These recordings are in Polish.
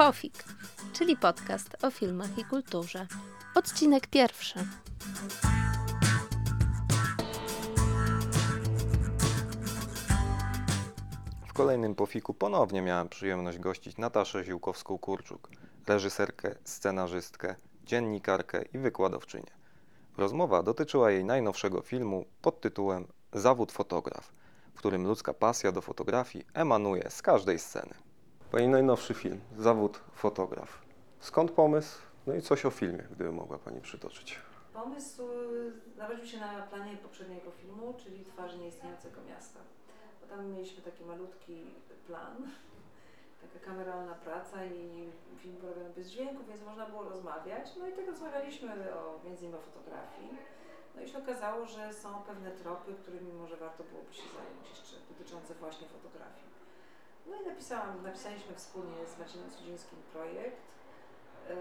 Pofik, czyli podcast o filmach i kulturze. Odcinek pierwszy. W kolejnym Pofiku ponownie miałem przyjemność gościć Nataszę Ziłkowską-Kurczuk, reżyserkę, scenarzystkę, dziennikarkę i wykładowczynię. Rozmowa dotyczyła jej najnowszego filmu pod tytułem Zawód fotograf, w którym ludzka pasja do fotografii emanuje z każdej sceny. Pani najnowszy film, Zawód fotograf. Skąd pomysł? No i coś o filmie, gdyby mogła Pani przytoczyć. Pomysł y, narodził się na planie poprzedniego filmu, czyli Twarz nieistniejącego miasta. Bo tam mieliśmy taki malutki plan, taka kameralna praca i film robiony bez dźwięku, więc można było rozmawiać. No i tak rozmawialiśmy o, między innymi o fotografii. No i się okazało, że są pewne tropy, którymi może warto byłoby się zająć jeszcze, dotyczące właśnie fotografii. Napisałam, napisaliśmy wspólnie z Maciejem Sudzińskim projekt y,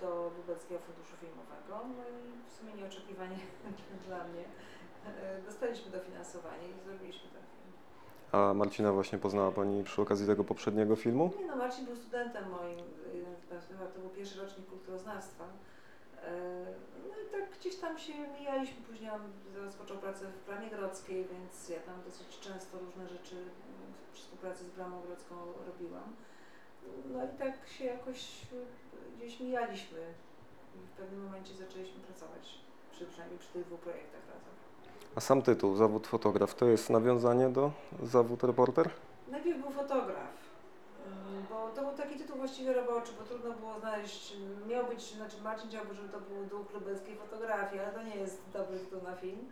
do Lubelskiego Funduszu Filmowego. No i w sumie nieoczekiwanie dla mnie y, dostaliśmy dofinansowanie i zrobiliśmy ten film. A Marcina właśnie poznała Pani przy okazji tego poprzedniego filmu? Nie no, Marcin był studentem moim, y, to był pierwszy rocznik kulturoznawstwa. Y, No i tak gdzieś tam się mijaliśmy, później on rozpoczął pracę w Bramie Grodzkiej, więc ja tam dosyć często różne rzeczy w współpracy z Bramą Grodzką robiłam. No i tak się jakoś y, gdzieś mijaliśmy i w pewnym momencie zaczęliśmy pracować, przy, przynajmniej przy tych dwóch projektach razem. A sam tytuł, Zawód fotograf, to jest nawiązanie do zawód reporter? Najpierw był fotograf, bo to był taki tytuł właściwie roboczy, bo trudno było znaleźć, miał być, znaczy Marcin chciałby, żeby to był duch lubelskiej fotografii, ale to nie jest dobry tytuł na film,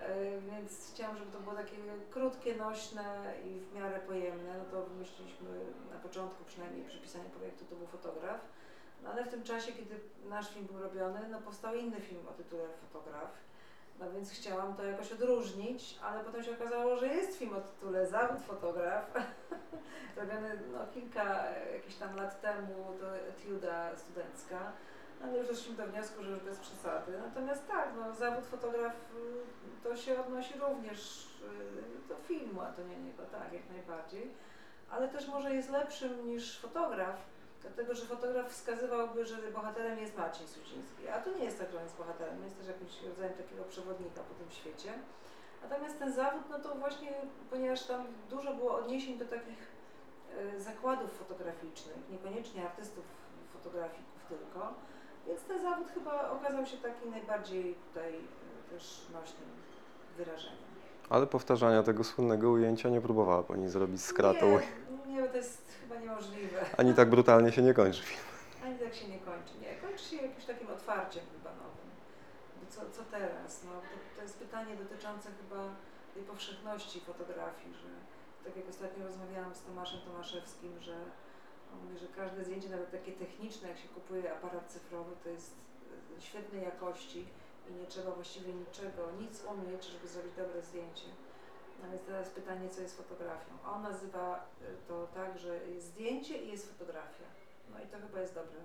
Yy, więc chciałam, żeby to było takie krótkie, nośne i w miarę pojemne, no to wymyśliliśmy na początku przynajmniej przy pisaniu projektu to był fotograf, no ale w tym czasie, kiedy nasz film był robiony, no powstał inny film o tytule Fotograf, no więc chciałam to jakoś odróżnić, ale potem się okazało, że jest film o tytule Zawód fotograf, robiony no, kilka jakichś tam lat temu, to etiuda studencka, no, ale już doszliśmy do wniosku, że już bez przesady. Natomiast tak, no, zawód fotograf y, to się odnosi również y, do filmu, a to nie niego, tak, jak najbardziej. Ale też może jest lepszym niż fotograf, dlatego że fotograf wskazywałby, że bohaterem jest Maciej Suciński, a to nie jest tak, że on jest bohaterem, jest też jakimś rodzajem takiego przewodnika po tym świecie. Natomiast ten zawód, no to właśnie, ponieważ tam dużo było odniesień do takich e, zakładów fotograficznych, niekoniecznie artystów, fotografików tylko, więc ten zawód chyba okazał się taki najbardziej tutaj e, też nośnym wyrażeniem. Ale powtarzania tego słynnego ujęcia nie próbowała Pani zrobić z kratą. Nie, nie, to jest chyba niemożliwe. Ani tak brutalnie się nie kończy film. Ani tak się nie kończy. Nie, kończy się jakimś takim otwarciem chyba nowym. Bo co, co teraz? No, to, to jest pytanie dotyczące chyba tej powszechności fotografii, że tak jak ostatnio rozmawiałam z Tomaszem Tomaszewskim, że on mówi, że każde zdjęcie, nawet takie techniczne, jak się kupuje aparat cyfrowy, to jest e, świetnej jakości i nie trzeba właściwie niczego, nic umieć, żeby zrobić dobre zdjęcie. No więc teraz pytanie, co jest fotografią. On nazywa y, to tak, że jest zdjęcie i jest fotografia. No i to chyba jest dobre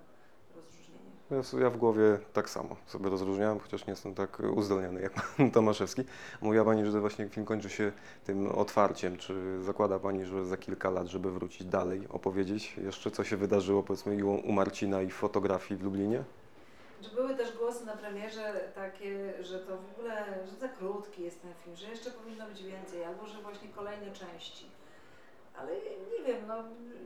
rozróżnienie. Ja, ja w głowie tak samo sobie rozróżniałem, chociaż nie jestem tak uzdolniony jak pan Tomaszewski. Mówiła Pani, że właśnie film kończy się tym otwarciem. Czy zakłada Pani, że za kilka lat, żeby wrócić dalej, opowiedzieć jeszcze, co się wydarzyło powiedzmy u Marcina i fotografii w Lublinie? Że były też głosy na premierze takie, że to w ogóle, że za krótki jest ten film, że jeszcze powinno być więcej, albo że właśnie kolejne części. Ale nie wiem, no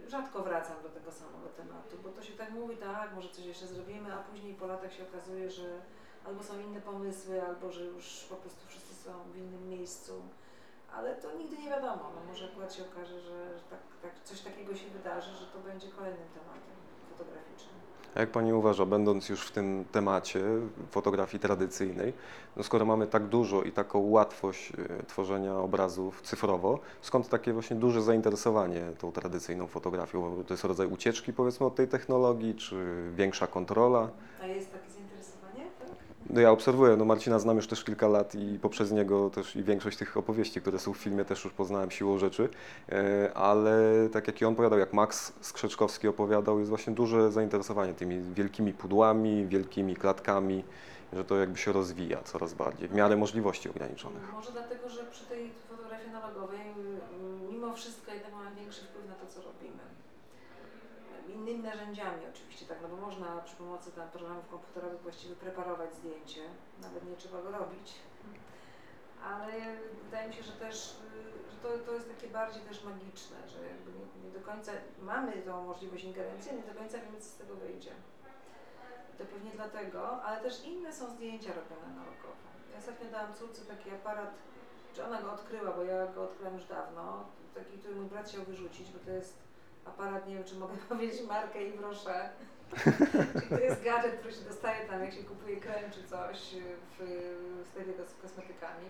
rzadko wracam do tego samego tematu, bo to się tak mówi, tak, może coś jeszcze zrobimy, a później po latach się okazuje, że albo są inne pomysły, albo że już po prostu wszyscy są w innym miejscu. Ale to nigdy nie wiadomo, no może akurat się okaże, że, że tak, tak, coś takiego się wydarzy, że to będzie kolejnym tematem fotograficznym. Jak Pani uważa, będąc już w tym temacie fotografii tradycyjnej, no skoro mamy tak dużo i taką łatwość e, tworzenia obrazów cyfrowo, skąd takie właśnie duże zainteresowanie tą tradycyjną fotografią? To jest rodzaj ucieczki powiedzmy od tej technologii, czy większa kontrola? A jest takie zainteresowanie? Tak? No ja obserwuję, no Marcina znam już też kilka lat i poprzez niego też i większość tych opowieści, które są w filmie też już poznałem siłą rzeczy, E, ale tak jak i on opowiadał, jak Max Skrzeczkowski opowiadał, jest właśnie duże zainteresowanie tymi wielkimi pudłami, wielkimi klatkami, że to jakby się rozwija coraz bardziej, w miarę możliwości ograniczonych. Może dlatego, że przy tej fotografii analogowej mimo wszystko jednak mamy większy wpływ na to, co robimy. Innymi narzędziami oczywiście, tak, no bo można przy pomocy tam programów komputerowych właściwie preparować zdjęcie, nawet nie trzeba go robić. Ale wydaje mi się, że też, y, że to, to jest takie bardziej też magiczne, że nie, nie do końca mamy tą możliwość ingerencji, nie do końca wiemy, co z tego wyjdzie. To pewnie dlatego, ale też inne są zdjęcia robione naukowo. Ja ostatnio dałam córce taki aparat, czy ona go odkryła, bo ja go odkryłam już dawno, taki, który mój brat chciał wyrzucić, bo to jest aparat, nie wiem czy mogę powiedzieć markę i proszę. Czyli to jest gadżet, który się dostaje tam, jak się kupuje krem czy coś w sklepie z kosmetykami.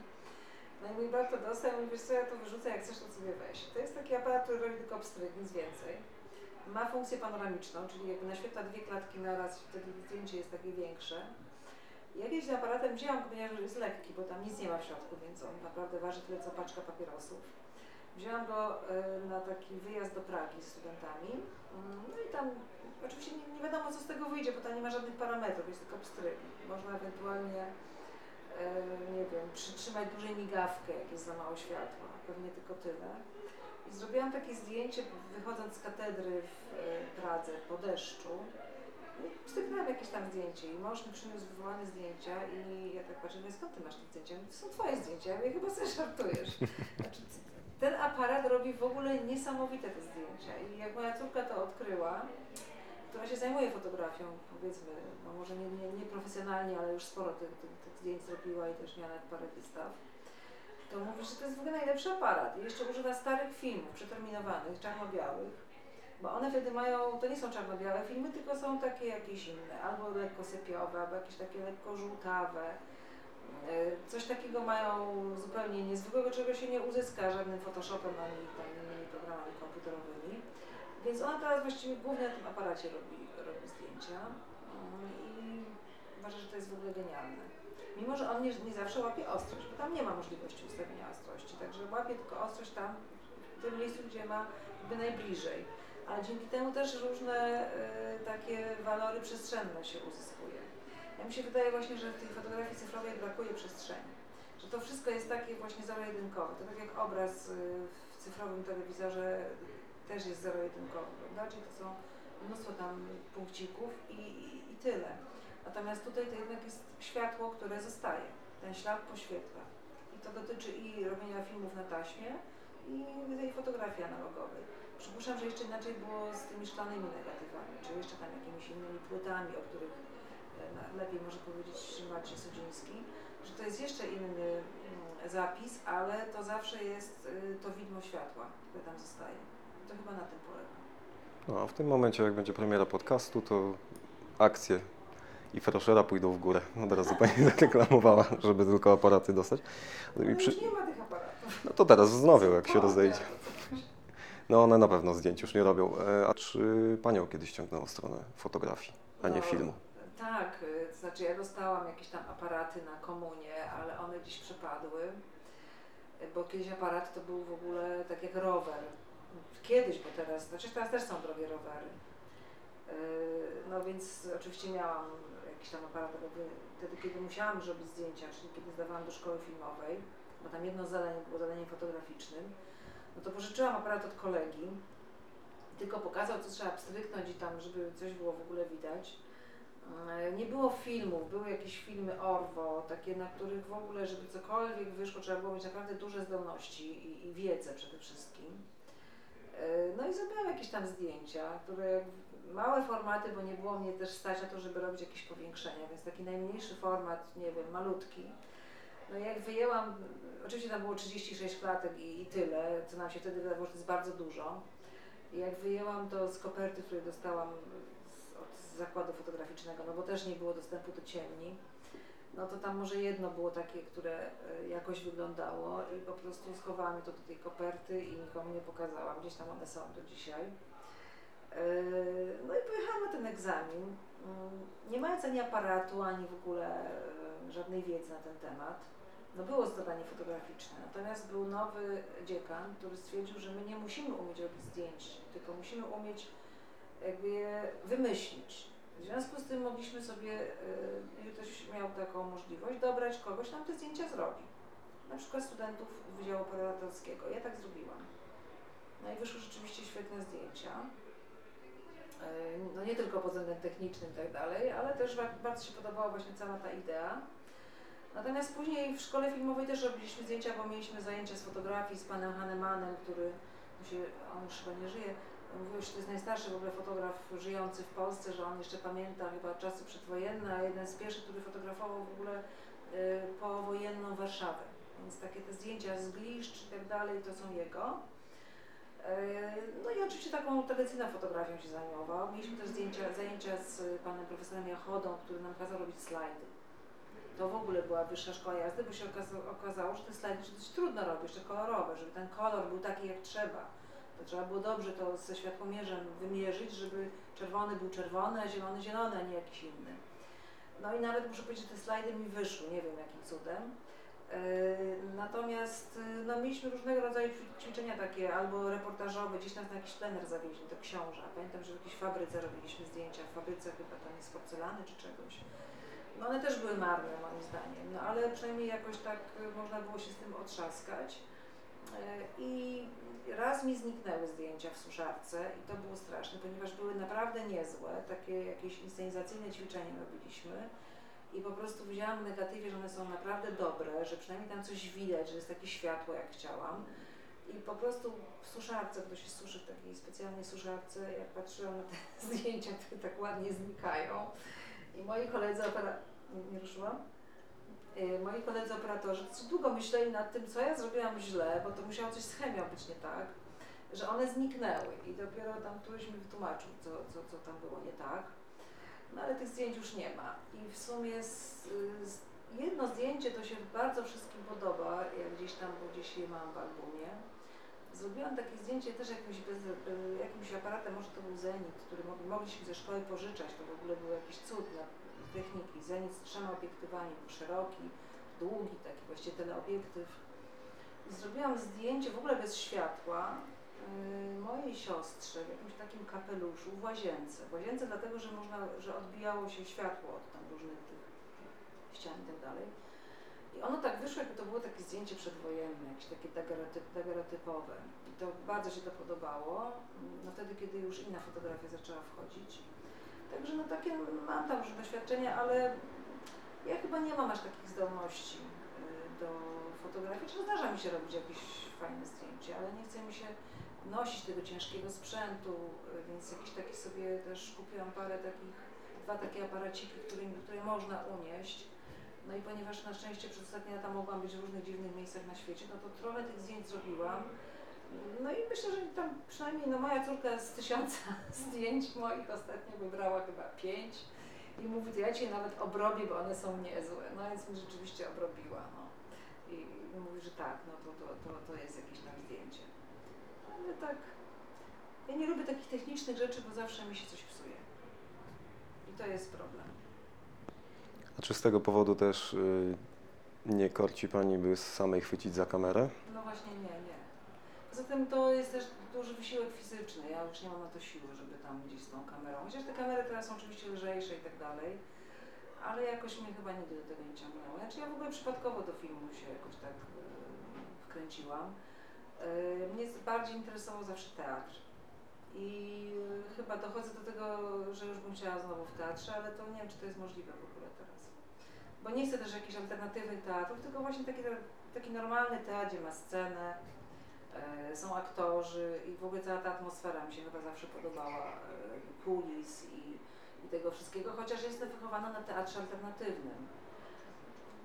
No i mój brat to dostał i mówi, wiesz co, ja to wyrzucę, jak chcesz to sobie weź. To jest taki aparat, który robi tylko pstryk, nic więcej. Ma funkcję panoramiczną, czyli jakby naświetla dwie klatki na raz, wtedy zdjęcie jest takie większe. Ja kiedyś aparatem wzięłam, ponieważ jest lekki, bo tam nic nie ma w środku, więc on naprawdę waży tyle co paczka papierosów. Wzięłam go y, na taki wyjazd do Pragi z studentami. Mm, no i tam oczywiście nie, nie wiadomo co z tego wyjdzie, bo tam nie ma żadnych parametrów, jest tylko pstryk. Można ewentualnie, y, nie wiem, przytrzymać dłużej migawkę, jak jest za mało światła. Pewnie tylko tyle. I zrobiłam takie zdjęcie wychodząc z katedry w y, Pradze po deszczu. I Styknęłam jakieś tam zdjęcie i mąż mi przyniósł wywołane zdjęcia i ja tak patrzę, no skąd ty masz te zdjęcia? To są twoje zdjęcia, ja mówię, chyba sobie żartujesz. Znaczy, ten aparat robi w ogóle niesamowite te zdjęcia. I jak moja córka to odkryła, która się zajmuje fotografią, powiedzmy, no może nie, nie, nie profesjonalnie, ale już sporo tych, tych, tych zdjęć zrobiła i też miała nawet parę wystaw, to mówi, że to jest w ogóle najlepszy aparat. I jeszcze używa starych filmów przeterminowanych, czarno-białych, bo one wtedy mają, to nie są czarno-białe filmy, tylko są takie jakieś inne, albo lekko sypiowe, albo jakieś takie lekko żółtawe, coś takiego mają zupełnie niezwykłego, czego się nie uzyska żadnym Photoshopem ani tam innymi programami komputerowymi. Więc ona teraz właściwie głównie na tym aparacie robi, robi zdjęcia mm, i uważa, że to jest w ogóle genialne. Mimo, że on nie, nie zawsze łapie ostrość, bo tam nie ma możliwości ustawienia ostrości, także łapie tylko ostrość tam, w tym miejscu, gdzie ma jakby najbliżej. Ale dzięki temu też różne y, takie walory przestrzenne się uzyskuje. Mi się wydaje właśnie, że w tej fotografii cyfrowej brakuje przestrzeni. Że to wszystko jest takie właśnie zero-jedynkowe. To tak jak obraz y, w cyfrowym telewizorze też jest zero-jedynkowy, prawda? Czyli to są mnóstwo tam punkcików i, i, i tyle. Natomiast tutaj to jednak jest światło, które zostaje. Ten ślad poświetla. I to dotyczy i robienia filmów na taśmie, i tej fotografii analogowej. Przypuszczam, że jeszcze inaczej było z tymi szklanymi negatywami, czy jeszcze tam jakimiś innymi płytami, o których lepiej może powiedzieć Maciej Sudziński, że to jest jeszcze inny mm, zapis, ale to zawsze jest y, to widmo światła, które tam zostaje. To chyba na tym polega. No a w tym momencie, jak będzie premiera podcastu, to akcje i Froszera pójdą w górę. Od razu Pani zareklamowała, żeby tylko aparaty dostać. No I przy... nie ma tych aparatów. No to teraz wznowią, jak się rozejdzie. No one na pewno zdjęć już nie robią. E, a czy Panią kiedyś ciągnęło stronę fotografii, a nie filmu? Tak, y, to znaczy ja dostałam jakieś tam aparaty na komunie, ale one gdzieś przepadły, y, bo kiedyś aparat to był w ogóle tak jak rower. Kiedyś, bo teraz, znaczy teraz też są drogie rowery. Y, No więc oczywiście miałam jakiś tam aparat wtedy, kiedy musiałam zrobić zdjęcia, czyli kiedy zdawałam do szkoły filmowej, bo tam jedno zadanie było zadaniem fotograficznym, no to pożyczyłam aparat od kolegi, tylko pokazał, co trzeba pstryknąć i tam, żeby coś było w ogóle widać. E, Nie było filmów, były jakieś filmy Orwo, takie, na których w ogóle, żeby cokolwiek wyszło, trzeba było mieć naprawdę duże zdolności i, i wiedzę przede wszystkim. E, No i zrobiłam jakieś tam zdjęcia, które małe formaty, bo nie było mnie też stać na to, żeby robić jakieś powiększenia, więc taki najmniejszy format, nie wiem, malutki. No jak wyjęłam, oczywiście tam było 36 klatek i, i tyle, co nam się wtedy wydawało, że to jest bardzo dużo. I jak wyjęłam to z koperty, której dostałam z, zakładu fotograficznego, no bo też nie było dostępu do ciemni, no to tam może jedno było takie, które e, jakoś wyglądało i po prostu schowałam to do tej koperty i nikomu nie pokazałam. Gdzieś tam one są do dzisiaj. E, No i pojechałam na ten egzamin, mm, nie mając ani aparatu, ani w ogóle e, żadnej wiedzy na ten temat. No było zadanie fotograficzne, natomiast był nowy dziekan, który stwierdził, że my nie musimy umieć robić zdjęć, tylko musimy umieć jakby je wymyślić. W związku z tym mogliśmy sobie, yy, ktoś miał taką możliwość, dobrać kogoś, nam te zdjęcia zrobi. Na przykład studentów Wydziału Operatorskiego. Ja tak zrobiłam. No i wyszły rzeczywiście świetne zdjęcia. no nie tylko pod względem technicznym i tak dalej, ale też ba- bardzo się podobała właśnie cała ta idea. Natomiast później w szkole filmowej też robiliśmy zdjęcia, bo mieliśmy zajęcia z fotografii z panem Hanemanem, który, no on już chyba nie żyje, mówił, że to jest najstarszy w ogóle fotograf żyjący w Polsce, że on jeszcze pamięta chyba czasy przedwojenne, a jeden z pierwszych, który fotografował w ogóle y, powojenną Warszawę. Więc takie te zdjęcia z gliszcz i tak dalej, to są jego. E, No i oczywiście taką tradycyjną fotografią się zajmował. Mieliśmy też zdjęcia, zajęcia z panem profesorem Jachodą, który nam kazał robić slajdy. To w ogóle była wyższa szkoła jazdy, bo się okazało, że te slajdy dość trudno robić, jeszcze kolorowe, żeby ten kolor był taki jak trzeba. To trzeba było dobrze to ze światłomierzem wymierzyć, żeby czerwony był czerwony, a zielony zielony, a nie jakiś inny. No i nawet muszę powiedzieć, że te slajdy mi wyszły, nie wiem jakim cudem. Yy, Natomiast yy, no, mieliśmy różnego rodzaju ćwi- ćwiczenia takie, albo reportażowe, gdzieś nas na jakiś plener zawieźli do książa. Pamiętam, że w jakiejś fabryce robiliśmy zdjęcia, w fabryce chyba tam z porcelany czy czegoś. No one też były marne moim zdaniem, no ale przynajmniej jakoś tak y, można było się z tym otrzaskać. Y, I raz mi zniknęły zdjęcia w suszarce i to było straszne, ponieważ były naprawdę niezłe, takie jakieś inscenizacyjne ćwiczenie robiliśmy i po prostu widziałam w negatywie, że one są naprawdę dobre, że przynajmniej tam coś widać, że jest takie światło jak chciałam. I po prostu w suszarce, to się suszy w takiej specjalnej suszarce, jak patrzyłam na te zdjęcia, które tak ładnie znikają. I moi koledzy opera... Nie ruszyłam? Y, Moi koledzy operatorzy długo myśleli nad tym, co ja zrobiłam źle, bo to musiało coś z chemią być nie tak, że one zniknęły i dopiero tam któryś mi wytłumaczył, co, co, co tam było nie tak. No ale tych zdjęć już nie ma. I w sumie z, z, jedno zdjęcie to się bardzo wszystkim podoba, jak gdzieś tam, bo gdzieś je mam w albumie. Zrobiłam takie zdjęcie też jakimś, bez, jakimś aparatem, może to był Zenit, który mogli, mogliśmy ze szkoły pożyczać, to w ogóle był jakiś cud techniki. Zenit z trzema obiektywami, był szeroki, długi, taki właściwie teleobiektyw. I zrobiłam zdjęcie w ogóle bez światła y, mojej siostrze w jakimś takim kapeluszu w łazience. W łazience dlatego, że można, że odbijało się światło od tam różnych tych ścian i tak dalej. I ono tak wyszło, jakby to było takie zdjęcie przedwojenne, jakieś takie dagerotyp, dagerotypowe. I to bardzo się to podobało. No wtedy, kiedy już inna fotografia zaczęła wchodzić. Także no takie mam tam różne doświadczenia, ale ja chyba nie mam aż takich zdolności y, do fotografii. Czy zdarza mi się robić jakieś fajne zdjęcie, ale nie chce mi się nosić tego ciężkiego sprzętu, y, więc jakiś taki sobie też kupiłam parę takich, dwa takie aparaciki, które, które można unieść. No i ponieważ na szczęście przez ostatnie lata mogłam być w różnych dziwnych miejscach na świecie, no to trochę tych zdjęć zrobiłam. No i myślę, że tam przynajmniej no moja córka z tysiąca zdjęć moich ostatnio wybrała chyba pięć i mówi, to ja cię nawet obrobię, bo one są niezłe. No więc mi rzeczywiście obrobiła. No. I, mówi, że tak, no to, to, to, to jest jakieś tam zdjęcie. Ale tak, ja nie lubię takich technicznych rzeczy, bo zawsze mi się coś psuje. I to jest problem. A czy z tego powodu też y, nie korci Pani, by samej chwycić za kamerę? No właśnie nie, tym to jest też duży wysiłek fizyczny. Ja już nie mam na to siły, żeby tam gdzieś z tą kamerą. Chociaż te kamery teraz są oczywiście lżejsze i tak dalej, ale jakoś mnie chyba nigdy do tego nie ciągnęło. Znaczy ja w ogóle przypadkowo do filmu się jakoś tak e, wkręciłam. E, mnie bardziej interesował zawsze teatr. I e, chyba dochodzę do tego, że już bym chciała znowu w teatrze, ale to nie wiem, czy to jest możliwe w ogóle teraz. Bo nie chcę też jakichś alternatywnych teatrów, tylko właśnie taki, taki normalny teatr, gdzie ma scenę, są aktorzy i w ogóle cała ta atmosfera mi się chyba zawsze podobała, e, kulis i, i tego wszystkiego, chociaż jestem wychowana na teatrze alternatywnym.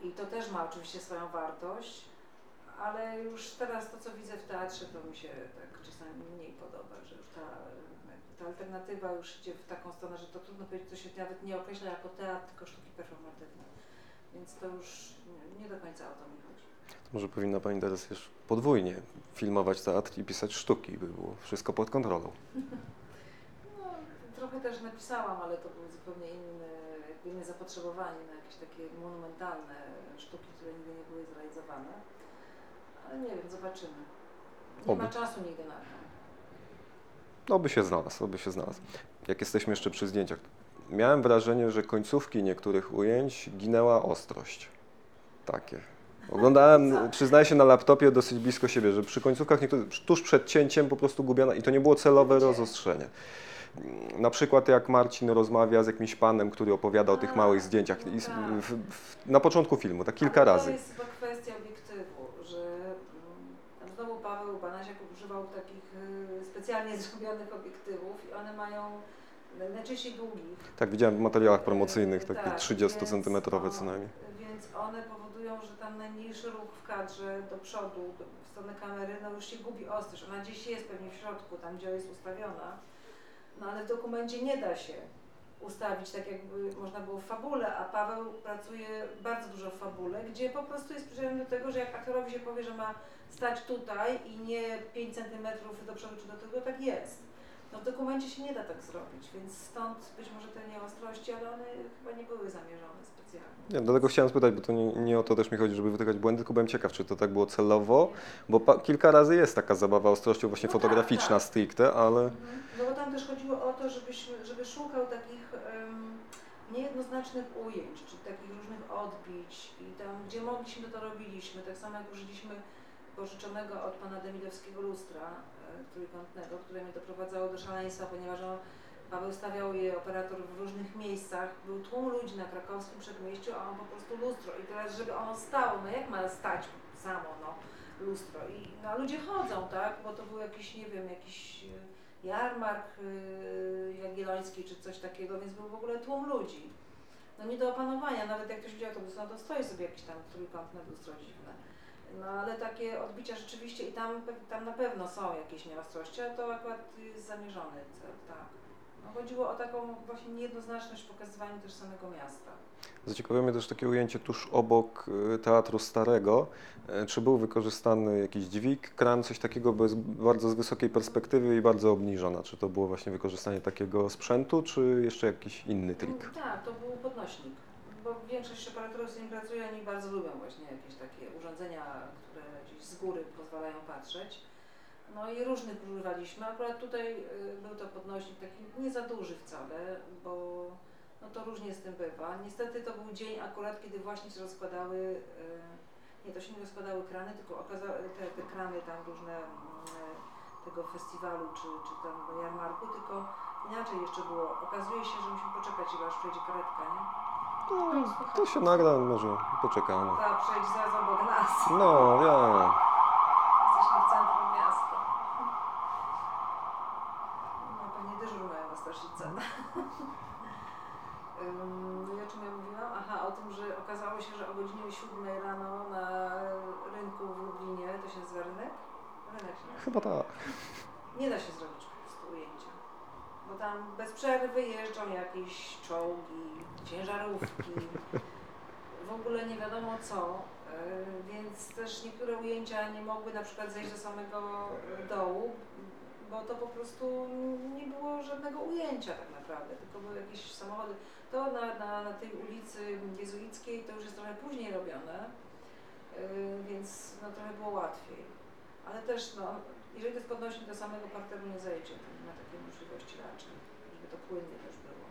I to też ma oczywiście swoją wartość, ale już teraz to, co widzę w teatrze, to mi się tak czasami mniej podoba, że już ta, ta alternatywa już idzie w taką stronę, że to trudno powiedzieć, to się nawet nie określa jako teatr, tylko sztuki performatywne. Więc to już nie do końca o to mi chodzi. To może powinna Pani teraz już podwójnie filmować teatr i pisać sztuki, by było wszystko pod kontrolą. No, trochę też napisałam, ale to było zupełnie inne, jakby inne zapotrzebowanie na jakieś takie monumentalne sztuki, które nigdy nie były zrealizowane. Ale nie wiem, zobaczymy. Nie Oby. ma czasu nigdy na to. Oby się znalazł, oby się znalazł. Jak jesteśmy jeszcze przy zdjęciach, miałem wrażenie, że końcówki niektórych ujęć ginęła ostrość. Takie. Oglądałem, przyznaję się, na laptopie dosyć blisko siebie, że przy końcówkach niektórych, tuż przed cięciem po prostu gubiona i to nie było celowe rozostrzenie. na przykład jak Marcin rozmawia z jakimś panem, który opowiada o tych A, małych zdjęciach i s- tak. w, w, na początku filmu, tak kilka Ale razy. To jest chyba kwestia obiektywu, że mm, znowu Paweł Banasiak używał takich y, specjalnie zrobionych obiektywów i one mają y, najczęściej długich. Tak, widziałem w materiałach promocyjnych, Y, takie tak, 30-centymetrowe więc, co no, najmniej. Więc one powodują, że tam najmniejszy ruch w kadrze do przodu, w stronę kamery, no już się gubi ostrość. Ona gdzieś jest pewnie w środku, tam gdzie jest ustawiona. No ale w dokumencie nie da się ustawić tak jakby można było w fabule, a Paweł pracuje bardzo dużo w fabule, gdzie po prostu jest przyzwyczajony do tego, że jak aktorowi się powie, że ma stać tutaj i nie 5 cm do przodu czy do tyłu, tak jest. No w dokumencie się nie da tak zrobić, więc stąd być może te nieostrości, ale one chyba nie były zamierzone specjalnie. Nie, dlatego chciałem spytać, bo to nie, nie o to też mi chodzi, żeby wytykać błędy, tylko byłem ciekaw, czy to tak było celowo, bo pa, kilka razy jest taka zabawa ostrością właśnie No tak, fotograficzna tak. stricte, ale Mhm. No bo tam też chodziło o to, żebyśmy, żeby szukał takich em, niejednoznacznych ujęć, czy takich różnych odbić i tam, gdzie mogliśmy, to robiliśmy. Tak samo jak użyliśmy pożyczonego od pana Demidowskiego lustra e, trójkątnego, które mnie doprowadzało do szaleństwa, ponieważ on, Paweł stawiał je operator w różnych miejscach, był tłum ludzi na krakowskim przedmieściu, a on po prostu lustro. I teraz, żeby ono stało, no jak ma stać samo, no, lustro? I no, ludzie chodzą, tak, bo to był jakiś, nie wiem, jakiś e, jarmark yy, jagielloński czy coś takiego, więc był w ogóle tłum ludzi. No nie do opanowania, nawet jak ktoś widział autobus, no to stoi sobie jakieś tam trójkątne lustro dziwne. No ale takie odbicia rzeczywiście i tam, tam na pewno są jakieś nieostrości, ale to akurat jest zamierzony cel, tak. No chodziło o taką właśnie niejednoznaczność w pokazywaniu też samego miasta. zaciekawiło mnie też takie ujęcie tuż obok y, Teatru Starego. E, Czy był wykorzystany jakiś dźwig, kran, coś takiego, bo jest bardzo z wysokiej perspektywy i bardzo obniżona. Czy to było właśnie wykorzystanie takiego sprzętu, czy jeszcze jakiś inny trik? Mm, Tak, to był podnośnik, bo większość operatorów, z którymi pracuję, oni bardzo lubią właśnie jakieś takie urządzenia, które gdzieś z góry pozwalają patrzeć. No i różnych używaliśmy. Akurat tutaj y, był to podnośnik taki nie za duży wcale, bo no to różnie z tym bywa. Niestety to był dzień akurat, kiedy właśnie się rozkładały, y, nie to się nie rozkładały krany, tylko te, te krany tam różne mm, tego festiwalu czy, czy tam jarmarku, tylko inaczej jeszcze było. Okazuje się, że musimy poczekać, aż przejdzie karetka, nie? No, to się nagra, może poczekamy. Ta przejdzie zaraz obok nas. No, ja. Jesteśmy w centrum miasta. No pewnie dyżur mają na Staszice. Ym, No o czym ja mówiłam? Aha, o tym, że okazało się, że o godzinie 7 rano na rynku w Lublinie, to się nazywa rynek? Rynek się nazywa. Chyba tak. Nie da się zrobić. Bo tam bez przerwy jeżdżą jakieś czołgi, ciężarówki, w ogóle nie wiadomo co, yy, więc też niektóre ujęcia nie mogły na przykład zejść do samego dołu, bo to po prostu nie było żadnego ujęcia tak naprawdę, tylko były jakieś samochody. To na, na, na tej ulicy Jezuickiej to już jest trochę później robione, yy, więc no, trochę było łatwiej. Ale też, no, jeżeli to jest podnośnik do samego parteru nie zejdzie, to nie ma takiej możliwości raczej, żeby to płynnie też było.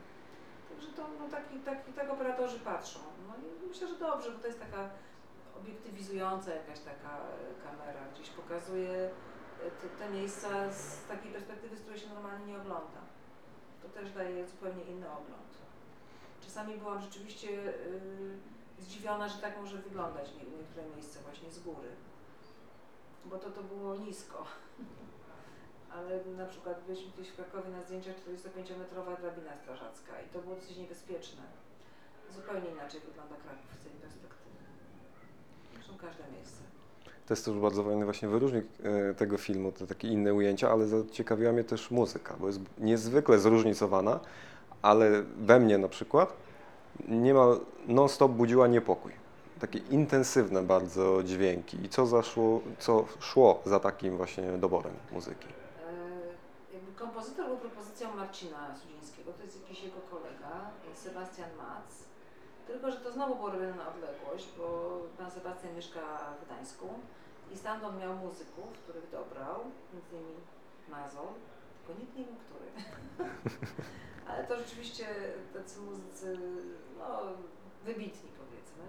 Także to, no, taki, taki, tak operatorzy patrzą. No i myślę, że dobrze, bo to jest taka obiektywizująca jakaś taka e, kamera, gdzieś pokazuje e, te, te miejsca z takiej perspektywy, z której się normalnie nie ogląda. To też daje zupełnie inny ogląd. Czasami byłam rzeczywiście y, zdziwiona, że tak może wyglądać nie- niektóre miejsce właśnie z góry bo to, to było nisko. Ale na przykład byliśmy gdzieś w Krakowie na zdjęciach 45-metrowa drabina strażacka i to było dosyć niebezpieczne. Zupełnie inaczej wygląda Kraków z tej perspektywy. Zresztą każde miejsce. To jest też bardzo fajny właśnie wyróżnik e, tego filmu, te takie inne ujęcia, ale zaciekawiła mnie też muzyka, bo jest niezwykle zróżnicowana, ale we mnie na przykład niemal non-stop budziła niepokój. Takie intensywne bardzo dźwięki. I co zaszło, co szło za takim właśnie doborem muzyki? E, kompozytor był propozycją Marcina Sudzińskiego, to jest jakiś jego kolega, Sebastian Mac. Tylko, że to znowu było na odległość, bo pan Sebastian mieszka w Gdańsku i stamtąd miał muzyków, których dobrał, między innymi Mazol, tylko nikt nie wiem który. Ale to rzeczywiście tacy muzycy, no, wybitni powiedzmy.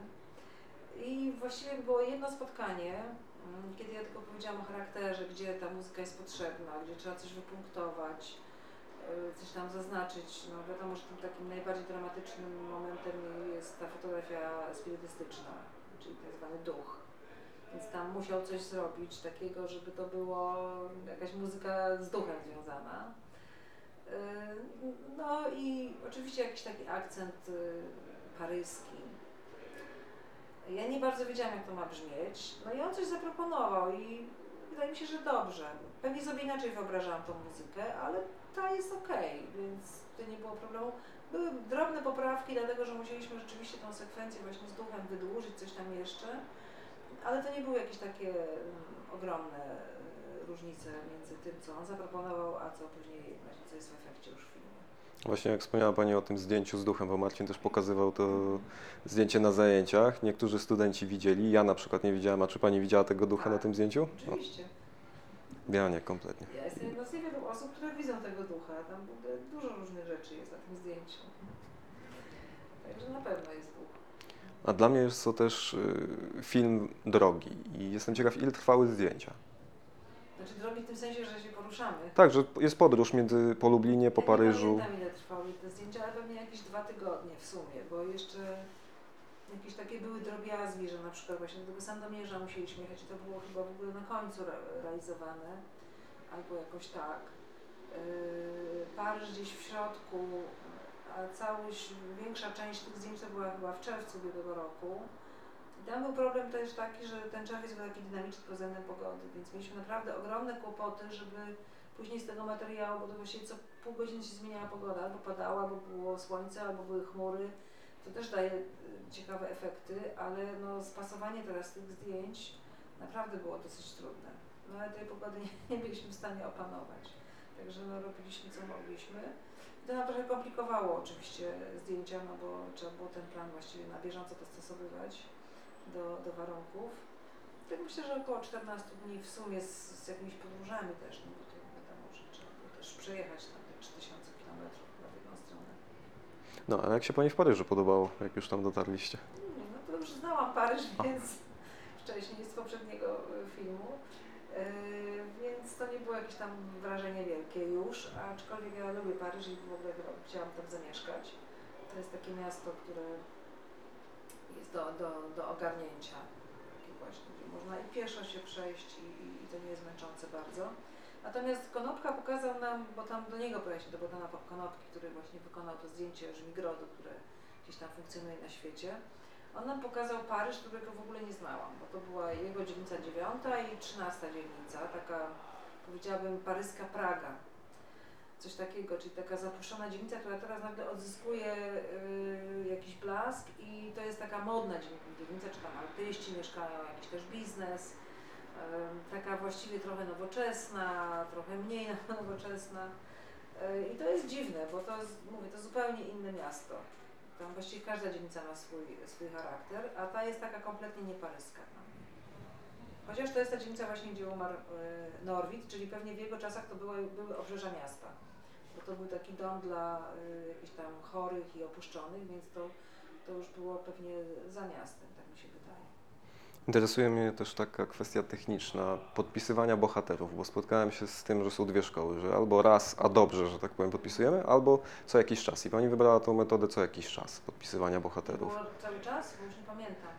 I właściwie było jedno spotkanie, mm, kiedy ja tylko powiedziałam o charakterze, gdzie ta muzyka jest potrzebna, gdzie trzeba coś wypunktować. coś tam zaznaczyć. No wiadomo, że tym takim najbardziej dramatycznym momentem jest ta fotografia spirytystyczna, czyli tak zwany duch. Więc tam musiał coś zrobić takiego, żeby to było jakaś muzyka z duchem związana. No i oczywiście jakiś taki akcent y, paryski. Ja nie bardzo wiedziałam, jak to ma brzmieć. No i on coś zaproponował i wydaje mi się, że dobrze. Pewnie sobie inaczej wyobrażałam tą muzykę, ale ta jest ok, więc to nie było problemu. Były drobne poprawki, dlatego że musieliśmy rzeczywiście tą sekwencję właśnie z duchem wydłużyć, coś tam jeszcze, ale to nie były jakieś takie um, ogromne y, różnice między tym, co on zaproponował, a co później właśnie co jest w efekcie już w. Właśnie jak wspomniała Pani o tym zdjęciu z duchem, bo Marcin też pokazywał to zdjęcie na zajęciach. Niektórzy studenci widzieli, ja na przykład nie widziałam, a czy Pani widziała tego ducha Tak, na tym zdjęciu? Oczywiście. No, ja nie, kompletnie. Ja jestem jedną z niewielu osób, które widzą tego ducha. Tam dużo różnych rzeczy jest na tym zdjęciu. Także na pewno jest duch. A dla mnie jest to też y, film drogi i jestem ciekaw, ile trwały zdjęcia. Znaczy drogi w tym sensie, że się poruszamy. Tak, że jest podróż między po Lublinie, po ja Paryżu. Nie pamiętam ile trwały te zdjęcia, ale pewnie jakieś dwa tygodnie w sumie, bo jeszcze jakieś takie były drobiazgi, że na przykład właśnie do tego Sandomierza musieliśmy jechać i to było chyba w ogóle na końcu re realizowane, albo jakoś tak. Yy, Paryż gdzieś w środku, a całość, większa część tych zdjęć to była chyba w czerwcu ubiegłego roku. Tam był problem też taki, że ten czerwiec był taki dynamiczny pod względem pogody, więc mieliśmy naprawdę ogromne kłopoty, żeby później z tego materiału, bo to właściwie co pół godziny się zmieniała pogoda, albo padało, albo było słońce, albo były chmury. To też daje y, ciekawe efekty, ale no spasowanie teraz tych zdjęć naprawdę było dosyć trudne. No ale tej pogody nie, nie byliśmy w stanie opanować. Także no, robiliśmy co mogliśmy. I to nam trochę komplikowało oczywiście zdjęcia, no bo trzeba było ten plan właściwie na bieżąco dostosowywać do, do warunków. Tak myślę, że około 14 dni w sumie z, z jakimiś podróżami też, no bo to wiadomo, że trzeba było też przejechać tam te 3000 km na jedną stronę. No, a jak się Pani w Paryżu podobało, jak już tam dotarliście? Nie, no to już znałam Paryż, więc wcześniej z poprzedniego y, filmu. Yy, więc to nie było jakieś tam wrażenie wielkie już, aczkolwiek ja lubię Paryż i w ogóle chciałam tam zamieszkać. To jest takie miasto, które jest do, do, do ogarnięcia. Takie właśnie, gdzie można i pieszo się przejść i, i, to nie jest męczące bardzo. Natomiast Konopka pokazał nam, bo tam do niego pojechaliśmy, do Bogdana Konopki, który właśnie wykonał to zdjęcie Żmigrodu, które gdzieś tam funkcjonuje na świecie. On nam pokazał Paryż, którego w ogóle nie znałam, bo to była jego dzielnica dziewiąta i trzynasta dzielnica, taka powiedziałabym paryska Praga. Coś takiego, czyli taka zapuszczona dzielnica, która teraz nagle odzyskuje y, jakiś blask i to jest taka modna dzielnica, czy tam artyści mieszkają, jakiś też biznes, y, taka właściwie trochę nowoczesna, trochę mniej nowoczesna. Y, I to jest dziwne, bo to jest, mówię, to zupełnie inne miasto. Tam właściwie każda dzielnica ma swój, swój charakter, a ta jest taka kompletnie nieparyska. Chociaż to jest ta dzielnica właśnie, gdzie umarł y, Norwid, czyli pewnie w jego czasach to były, były obrzeża miasta. Bo to był taki dom dla y, jakichś tam chorych i opuszczonych, więc to, to już było pewnie za miastem, tak mi się wydaje. Interesuje mnie też taka kwestia techniczna podpisywania bohaterów, bo spotkałem się z tym, że są dwie szkoły, że albo raz, a dobrze, że tak powiem, podpisujemy, albo co jakiś czas. I Pani wybrała tą metodę co jakiś czas podpisywania bohaterów. Było cały czas, bo już nie pamiętam.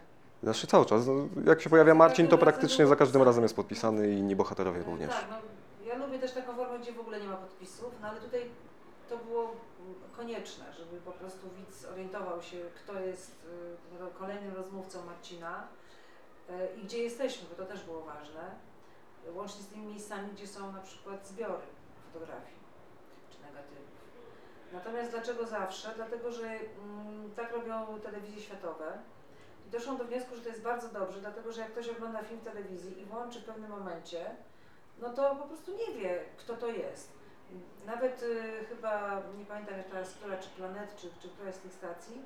Znaczy cały czas. No, jak się pojawia Marcin, to praktycznie za każdym razem jest podpisany i inni bohaterowie również. Tak, no, ja lubię też taką formę, gdzie w ogóle nie ma podpisów, no ale tutaj to było konieczne, żeby po prostu widz orientował się, kto jest y, kolejnym rozmówcą Marcina y, i gdzie jesteśmy, bo to też było ważne, łącznie z tymi miejscami, gdzie są na przykład zbiory fotografii czy negatywów. Natomiast dlaczego zawsze? Dlatego, że mm, tak robią telewizje światowe, doszłam do wniosku, że to jest bardzo dobrze, dlatego że jak ktoś ogląda film telewizji i włączy w pewnym momencie, no to po prostu nie wie, kto to jest. Nawet y, chyba, nie pamiętam teraz, która, czy Planet, czy, czy która z tych stacji,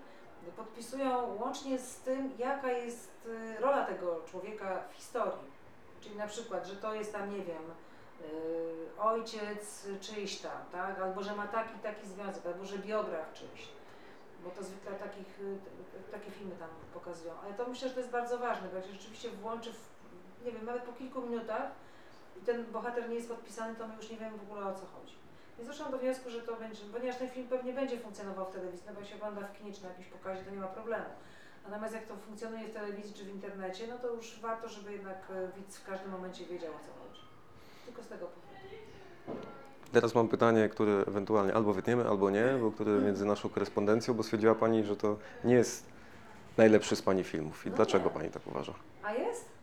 podpisują łącznie z tym, jaka jest y, rola tego człowieka w historii. Czyli na przykład, że to jest tam, nie wiem, y, ojciec czyjś tam, tak? albo że ma taki, taki związek, albo że biograf czyjś bo to zwykle takich, y, takie filmy tam pokazują. Ale to myślę, że to jest bardzo ważne, bo jak się rzeczywiście włączy, w, nie wiem, nawet po kilku minutach i ten bohater nie jest podpisany, to my już nie wiemy w ogóle o co chodzi. Więc doszłam do wniosku, że to będzie, ponieważ ten film pewnie będzie funkcjonował w telewizji, no bo się ogląda w kinie czy na jakimś pokazie, to nie ma problemu. Natomiast jak to funkcjonuje w telewizji czy w internecie, no to już warto, żeby jednak e, widz w każdym momencie wiedział o co chodzi. Tylko z tego powodu. Teraz mam pytanie, które ewentualnie albo wytniemy, albo nie, bo które między naszą korespondencją, bo stwierdziła Pani, że to nie jest najlepszy z Pani filmów. I No dlaczego nie. Pani tak uważa? A jest?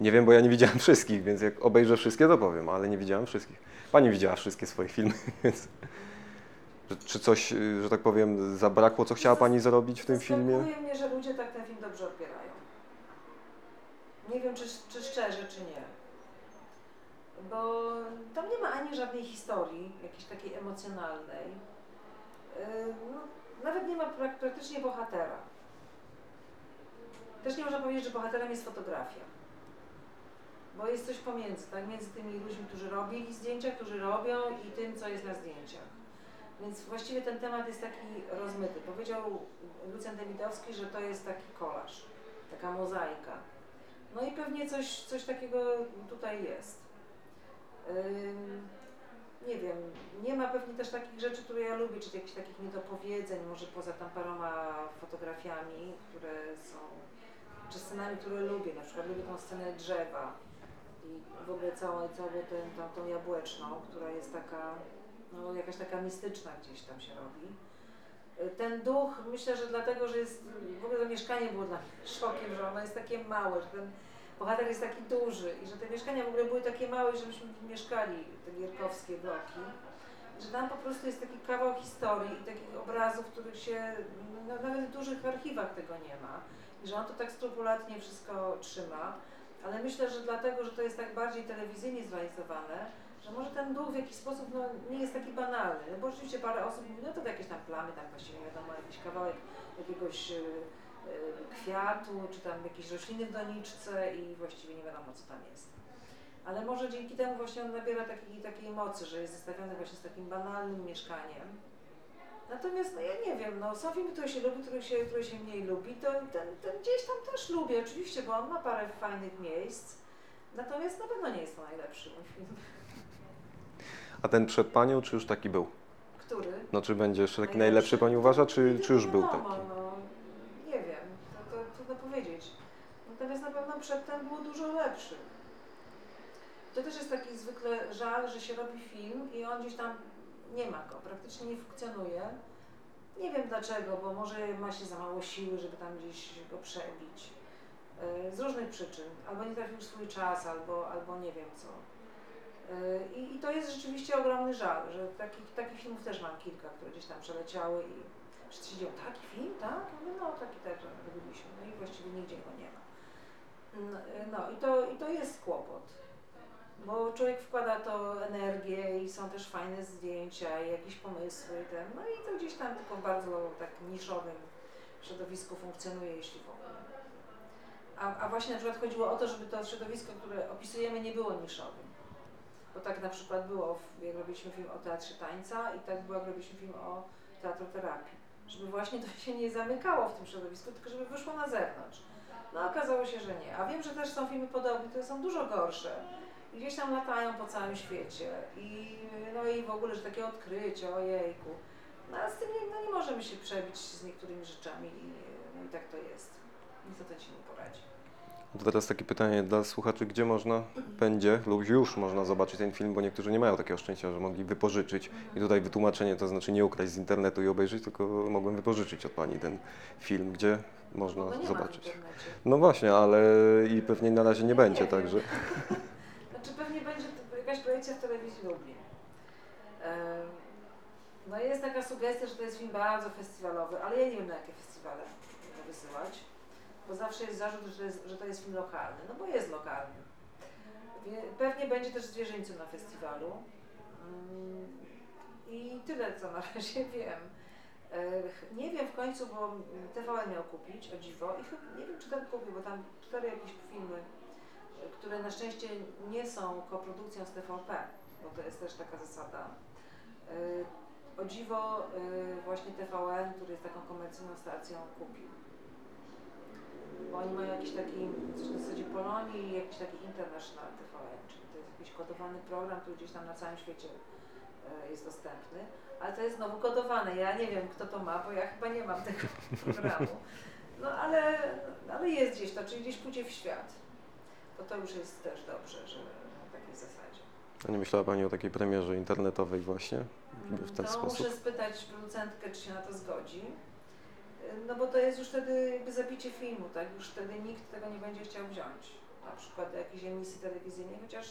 Nie wiem, bo ja nie widziałem wszystkich, więc jak obejrzę wszystkie, to powiem, ale nie widziałem wszystkich. Pani widziała wszystkie swoje filmy, więc... Czy- coś, y, że tak powiem, zabrakło, co chciała Pani zrobić w tym filmie? Zaskakuje mnie, że ludzie tak ten film dobrze odbierają. Nie wiem, czy, czy szczerze, czy nie. Bo tam nie ma ani żadnej historii, jakiejś takiej emocjonalnej. Yy, No, nawet nie ma prak- praktycznie bohatera. Też nie można powiedzieć, że bohaterem jest fotografia. Bo jest coś pomiędzy, tak? Między tymi ludźmi, którzy robili zdjęcia, którzy robią i tym, co jest na zdjęciach. Więc właściwie ten temat jest taki rozmyty. Powiedział Lucjan Dawidowski, że to jest taki kolaż, taka mozaika. No i pewnie coś, coś takiego tutaj jest. Ym, nie wiem, nie ma pewnie też takich rzeczy, które ja lubię, czy jakichś takich niedopowiedzeń, może poza tam paroma fotografiami, które są, czy scenami, które lubię. Na przykład lubię tą scenę drzewa w ogóle całą, całą tę, tą, tą jabłeczną, która jest taka, no jakaś taka mistyczna gdzieś tam się robi. Y, Ten duch, myślę, że dlatego, że jest, w ogóle to mieszkanie było dla mnie szokiem, że ono jest takie małe, że ten bohater jest taki duży i że te mieszkania w ogóle były takie małe, żebyśmy mieszkali, te gierkowskie bloki. Że tam po prostu jest taki kawał historii i takich obrazów, których się, no, nawet w dużych archiwach tego nie ma. I że on to tak skrupulatnie wszystko trzyma. Ale myślę, że dlatego, że to jest tak bardziej telewizyjnie zrealizowane, że może ten duch w jakiś sposób no, nie jest taki banalny. No bo oczywiście parę osób mówi, no to jakieś tam plamy, tam właściwie nie wiadomo, jakiś kawałek jakiegoś y, y, kwiatu, czy tam jakieś rośliny w doniczce i właściwie nie wiadomo, co tam jest. Ale może dzięki temu właśnie on nabiera takiej, takiej mocy, że jest zestawiony właśnie z takim banalnym mieszkaniem. Natomiast no ja nie wiem, no są filmy, które się lubi, które się, które się mniej lubi, to ten, ten gdzieś tam też lubię oczywiście, bo on ma parę fajnych miejsc. Natomiast na pewno nie jest to najlepszy mój film. A ten przed Panią, czy już taki był? Który? No czy będzie jeszcze taki Najlepszy? Pani uważa, czy, czy już był taki? No, nie wiem, to, to trudno powiedzieć. Natomiast na pewno przedtem było dużo lepszy. To też jest taki zwykle żal, że się robi film i on gdzieś tam nie ma go, praktycznie nie funkcjonuje. Nie wiem dlaczego, bo może ma się za mało siły, żeby tam gdzieś go przebić. Yy, Z różnych przyczyn. Albo nie trafił swój czas, albo, albo nie wiem co. Yy, I, I to jest rzeczywiście ogromny żal, że takich, takich filmów też mam kilka, które gdzieś tam przeleciały i wszyscy siedział, taki film, tak? Mówię, no taki też robiliśmy, no i właściwie nigdzie go nie ma. No, No i to, i to jest kłopot, bo człowiek wkłada to energię i są też fajne zdjęcia i jakieś pomysły, i ten, no i to gdzieś tam tylko w bardzo tak niszowym środowisku funkcjonuje, jeśli w ogóle. A, a właśnie na przykład chodziło o to, żeby to środowisko, które opisujemy, nie było niszowym. Bo tak na przykład było, jak robiliśmy film o teatrze tańca i tak było, jak robiliśmy film o teatroterapii. Żeby właśnie to się nie zamykało w tym środowisku, tylko żeby wyszło na zewnątrz. No okazało się, że nie. A wiem, że też są filmy podobne, które są dużo gorsze. I gdzieś tam latają po całym świecie. I, no i w ogóle, że takie odkrycie, ojejku. No a z tym nie, no nie możemy się przebić z niektórymi rzeczami i, no i tak to jest. Nic o tym się nie poradzi. To teraz takie pytanie dla słuchaczy, gdzie można, będzie lub już można zobaczyć ten film, bo niektórzy nie mają takiego szczęścia, że mogli wypożyczyć. I tutaj wytłumaczenie to znaczy nie ukraść z internetu i obejrzeć, tylko mogłem wypożyczyć od Pani ten film, gdzie można nie w zobaczyć. No właśnie, ale i pewnie na razie nie będzie, wiem. także Znaczy pewnie będzie jakaś projekcja w telewizji Lublin. No jest taka sugestia, że to jest film bardzo festiwalowy, ale ja nie wiem na jakie festiwale wysyłać, bo zawsze jest zarzut, że jest, że to jest film lokalny, no bo jest lokalny. Pewnie będzie też w Zwierzyńcu na festiwalu. Mm, I tyle, co na razie wiem. Nie wiem w końcu, bo mm, TVN miał kupić, o dziwo, i nie wiem, czy ten kupił, bo tam cztery jakieś filmy które na szczęście nie są koprodukcją z TVP, bo to jest też taka zasada. Y, O dziwo y, właśnie TVN, który jest taką komercyjną stacją, kupił. Bo oni mają jakiś taki, coś na zasadzie Polonii jakiś taki international TVN, czyli to jest jakiś kodowany program, który gdzieś tam na całym świecie jest jest dostępny, ale to jest znowu kodowane. Ja nie wiem, kto to ma, bo ja chyba nie mam tego programu. No ale, ale jest gdzieś to, czyli gdzieś pójdzie w świat. To to już jest też dobrze, że na takiej zasadzie. A nie myślała Pani o takiej premierze internetowej właśnie? w ten no, sposób? muszę spytać producentkę, czy się na to zgodzi. No bo to jest już wtedy jakby zabicie filmu, tak? Już wtedy nikt tego nie będzie chciał wziąć. Na przykład jakiejś emisji telewizyjnej, chociaż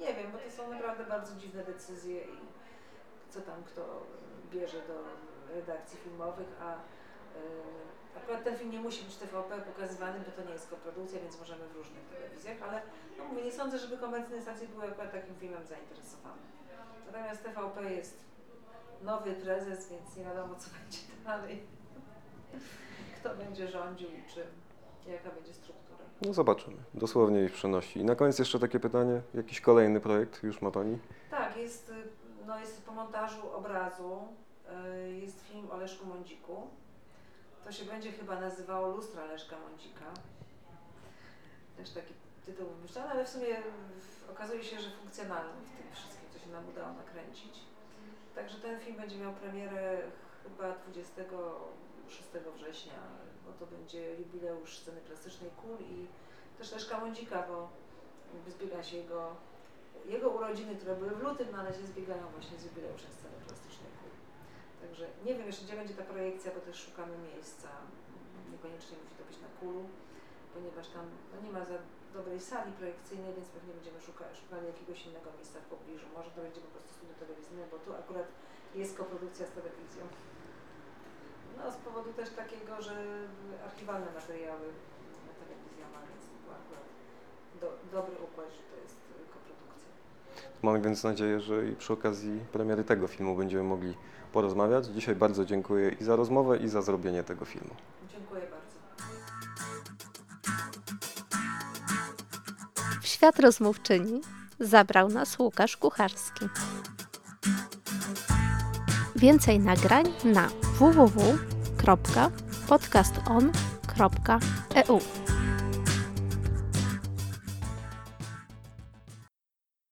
nie wiem, bo to są naprawdę bardzo dziwne decyzje i co tam kto bierze do redakcji filmowych, a y, akurat ten film nie musi być TVP pokazywany, bo to nie jest koprodukcja, więc możemy w różnych telewizjach, ale no mówię, nie sądzę, żeby komercyjne stacje były akurat takim filmem zainteresowane. Natomiast TVP jest nowy prezes, więc nie wiadomo co będzie dalej. Kto będzie rządził i czym, jaka będzie struktura. No zobaczymy. Dosłownie ich przenosi. I na koniec jeszcze takie pytanie. Jakiś kolejny projekt już ma Pani? Tak, jest, y, no jest po montażu obrazu, y, jest film o Leszku Mądziku. To się będzie chyba nazywało Lustra Leszka Mądzika. Też taki tytuł wymyślony, ale w sumie okazuje się, że funkcjonalny w tym wszystkim, co się nam udało nakręcić. Także ten film będzie miał premierę chyba 26 września, bo to będzie jubileusz sceny plastycznej KUL i też Leszka Mądzika, bo zbiega się jego, jego urodziny, które były w lutym, no ale się zbiegają właśnie z jubileuszem sceny plastycznej KUL. Także nie wiem jeszcze, gdzie będzie ta projekcja, bo też szukamy miejsca. Niekoniecznie musi to być na Kulu, ponieważ tam no nie ma za dobrej sali projekcyjnej, więc pewnie będziemy szuka, szukali jakiegoś innego miejsca w pobliżu. Może to będzie po prostu studio telewizyjne, bo tu akurat jest koprodukcja z telewizją. No z powodu też takiego, że archiwalne materiały telewizja ma, więc to był akurat do, dobry układ, że to jest. Mam więc nadzieję, że i przy okazji premiery tego filmu będziemy mogli porozmawiać. Dzisiaj bardzo dziękuję i za rozmowę, i za zrobienie tego filmu. Dziękuję bardzo. W świat rozmówczyni zabrał nas Łukasz Kucharski. Więcej nagrań na www.podcaston.eu